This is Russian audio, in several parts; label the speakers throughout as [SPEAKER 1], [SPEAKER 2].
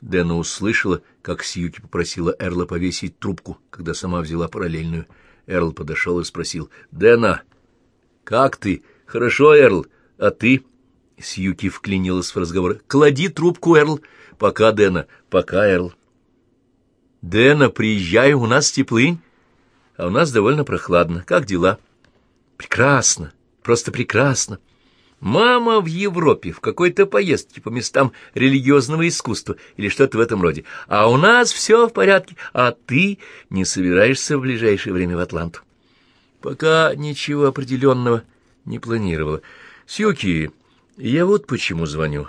[SPEAKER 1] Дэна услышала, как Сьюки попросила Эрла повесить трубку, когда сама взяла параллельную. Эрл подошел и спросил. — Дэна, как ты? Хорошо, Эрл. А ты? Сьюки вклинилась в разговор. — Клади трубку, Эрл. Пока, Дэна. Пока, Эрл. — Дэна, приезжай, у нас теплынь. А у нас довольно прохладно. Как дела? — Прекрасно. Просто прекрасно. Мама в Европе, в какой-то поездке по местам религиозного искусства или что-то в этом роде. А у нас все в порядке, а ты не собираешься в ближайшее время в Атланту. Пока ничего определенного не планировала. Сьюки, я вот почему звоню.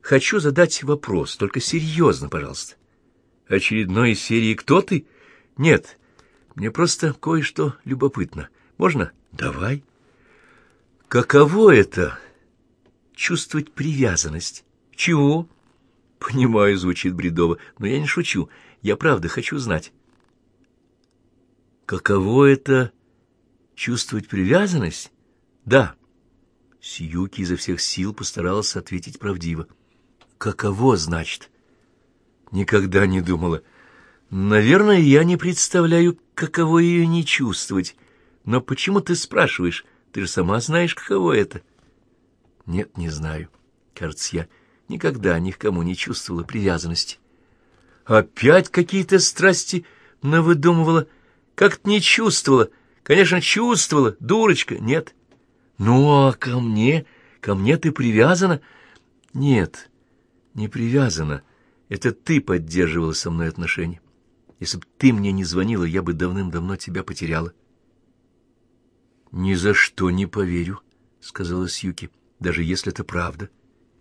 [SPEAKER 1] Хочу задать вопрос, только серьезно, пожалуйста. Очередной из серии «Кто ты?» Нет, мне просто кое-что любопытно. Можно? Давай. Каково это — чувствовать привязанность? Чего? Понимаю, звучит бредово, но я не шучу. Я правда хочу знать. Каково это — чувствовать привязанность? Да. Сьюки изо всех сил постаралась ответить правдиво. Каково, значит? Никогда не думала. Наверное, я не представляю, каково ее не чувствовать. Но почему ты спрашиваешь? Ты же сама знаешь, каково это. Нет, не знаю. Кажется, я никогда ни к кому не чувствовала привязанности. Опять какие-то страсти навыдумывала. Как-то не чувствовала. Конечно, чувствовала. Дурочка, нет. Ну, а ко мне? Ко мне ты привязана? Нет, не привязана. Это ты поддерживала со мной отношения. Если бы ты мне не звонила, я бы давным-давно тебя потеряла. — «Ни за что не поверю», — сказала Сьюки, — «даже если это правда.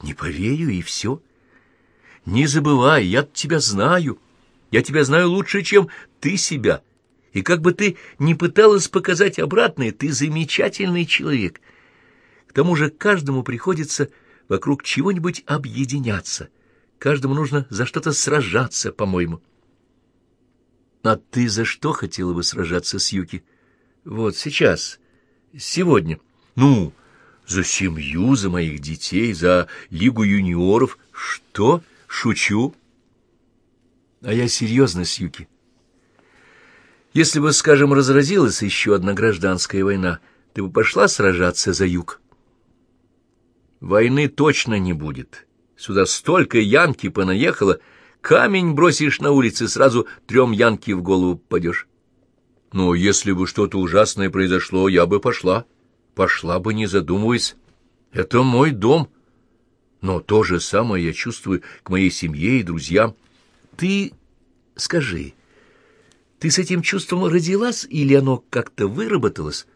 [SPEAKER 1] Не поверю, и все. Не забывай, я тебя знаю. Я тебя знаю лучше, чем ты себя. И как бы ты ни пыталась показать обратное, ты замечательный человек. К тому же каждому приходится вокруг чего-нибудь объединяться. Каждому нужно за что-то сражаться, по-моему». «А ты за что хотела бы сражаться с Юки?» «Вот сейчас» Сегодня. Ну, за семью, за моих детей, за Лигу юниоров. Что? Шучу. А я серьезно, Сьюки. Если бы, скажем, разразилась еще одна гражданская война, ты бы пошла сражаться за юг? Войны точно не будет. Сюда столько янки понаехало, камень бросишь на улице, сразу трем янки в голову падешь. Но если бы что-то ужасное произошло, я бы пошла. Пошла бы, не задумываясь. Это мой дом. Но то же самое я чувствую к моей семье и друзьям. Ты скажи, ты с этим чувством родилась или оно как-то выработалось?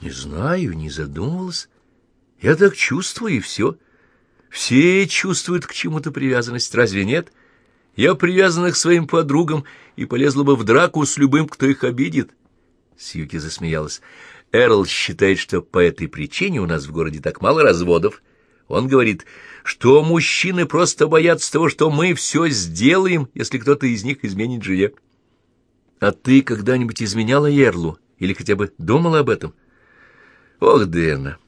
[SPEAKER 1] Не знаю, не задумывалась. Я так чувствую, и все. Все чувствуют к чему-то привязанность, разве нет? Я привязана к своим подругам и полезла бы в драку с любым, кто их обидит. Сьюки засмеялась. Эрл считает, что по этой причине у нас в городе так мало разводов. Он говорит, что мужчины просто боятся того, что мы все сделаем, если кто-то из них изменит жене. А ты когда-нибудь изменяла Эрлу или хотя бы думала об этом? Ох, Дэна,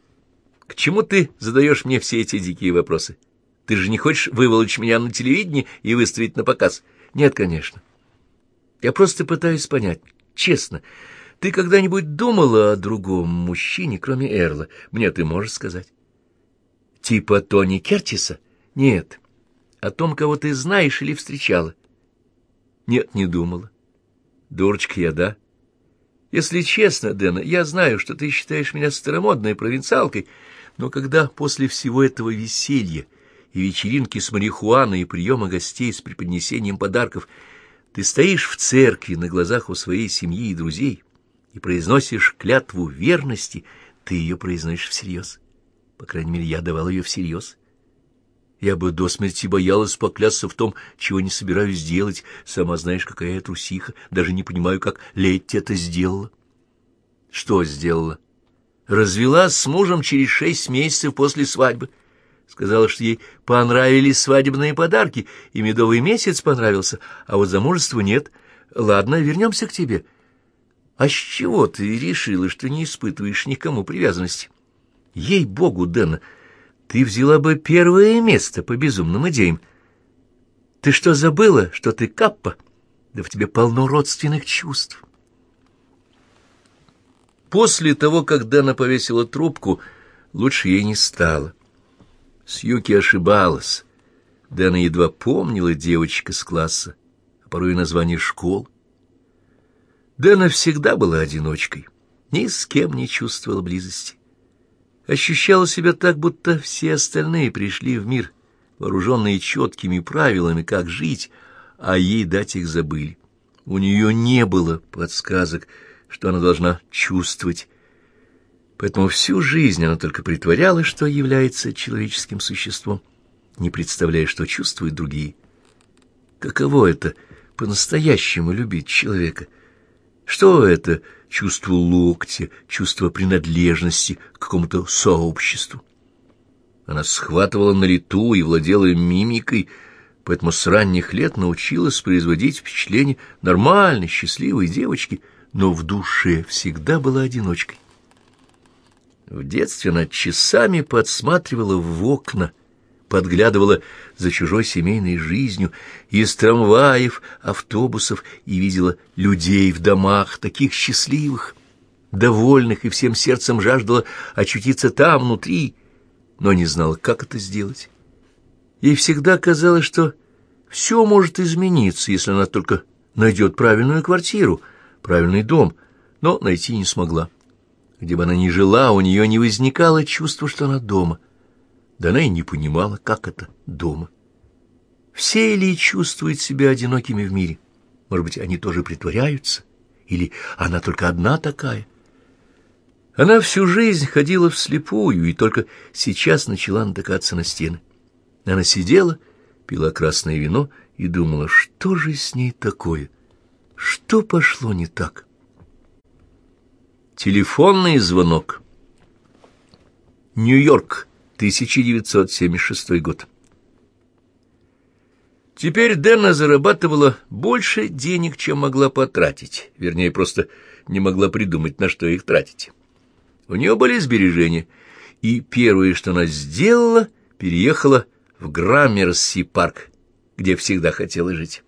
[SPEAKER 1] к чему ты задаешь мне все эти дикие вопросы? Ты же не хочешь выволочь меня на телевидении и выставить на показ? Нет, конечно. Я просто пытаюсь понять, честно, — ты когда-нибудь думала о другом мужчине, кроме Эрла? Мне ты можешь сказать? Типа Тони Кертиса? Нет. О том, кого ты знаешь или встречала? Нет, не думала. Дурочка я, да? Если честно, Дэна, я знаю, что ты считаешь меня старомодной провинциалкой, но когда после всего этого веселья и вечеринки с марихуаной и приема гостей с преподнесением подарков ты стоишь в церкви на глазах у своей семьи и друзей, и произносишь клятву верности, ты ее произносишь всерьез. По крайней мере, я давал ее всерьез. Я бы до смерти боялась поклясться в том, чего не собираюсь делать. Сама знаешь, какая я трусиха. Даже не понимаю, как Летти это сделала. Что сделала? Развелась с мужем через шесть месяцев после свадьбы. Сказала, что ей понравились свадебные подарки, и медовый месяц понравился, а вот замужества нет. Ладно, вернемся к тебе. — а с чего ты решила, что не испытываешь никому привязанности? Ей-богу, Дэна, ты взяла бы первое место по безумным идеям. Ты что, забыла, что ты каппа? Да в тебе полно родственных чувств. После того, как Дэна повесила трубку, лучше ей не стало. Сьюки ошибалась. Дэна едва помнила девочек из класса, а порой и название школ. Дэна всегда была одиночкой, ни с кем не чувствовала близости. Ощущала себя так, будто все остальные пришли в мир, вооруженные четкими правилами, как жить, а ей дать их забыли. У нее не было подсказок, что она должна чувствовать, Поэтому всю жизнь она только притворялась, что является человеческим существом, не представляя, что чувствуют другие. Каково это по-настоящему любить человека? Что это чувство локтя, чувство принадлежности к какому-то сообществу? Она схватывала на лету и владела мимикой, поэтому с ранних лет научилась производить впечатление нормальной, счастливой девочки, но в душе всегда была одиночкой. В детстве она часами подсматривала в окна, подглядывала за чужой семейной жизнью из трамваев, автобусов и видела людей в домах, таких счастливых, довольных и всем сердцем жаждала очутиться там, внутри, но не знала, как это сделать. Ей всегда казалось, что все может измениться, если она только найдет правильную квартиру, правильный дом, но найти не смогла. Где бы она ни жила, у нее не возникало чувства, что она дома. Да она и не понимала, как это дома. Все ли чувствуют себя одинокими в мире? Может быть, они тоже притворяются? Или она только одна такая? Она всю жизнь ходила вслепую и только сейчас начала натыкаться на стены. Она сидела, пила красное вино и думала, что же с ней такое? Что пошло не так? Телефонный звонок. Нью-Йорк, 1976 год. Теперь Дэна зарабатывала больше денег, чем могла потратить. Вернее, просто не могла придумать, на что их тратить. У нее были сбережения, и первое, что она сделала, переехала в Граммерси-парк, где всегда хотела жить.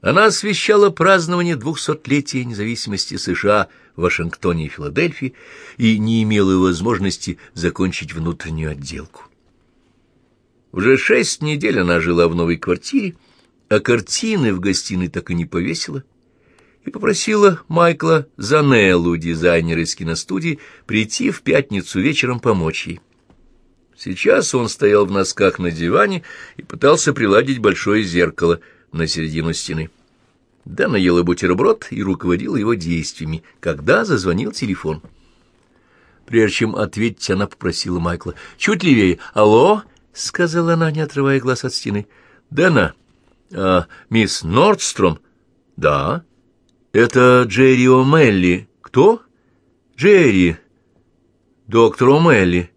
[SPEAKER 1] Она освещала празднование двухсотлетия независимости США в Вашингтоне и Филадельфии и не имела возможности закончить внутреннюю отделку. Уже шесть недель она жила в новой квартире, а картины в гостиной так и не повесила, и попросила Майкла Занеллу, дизайнера из киностудии, прийти в пятницу вечером помочь ей. Сейчас он стоял в носках на диване и пытался приладить большое зеркало — на середину стены. Дана ела бутерброд и руководила его действиями, когда зазвонил телефон. Прежде чем ответить, она попросила Майкла. «Чуть левее. Алло?» — сказала она, не отрывая глаз от стены. «Дэна, а, мисс Нордстром?» «Да». «Это Джерри О'Мелли». «Кто?» «Джерри. Доктор О'Мелли».